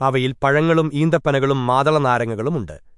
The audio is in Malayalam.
അവയിൽ പഴങ്ങളും ഈന്തപ്പനകളും മാതളനാരങ്ങകളുമുണ്ട്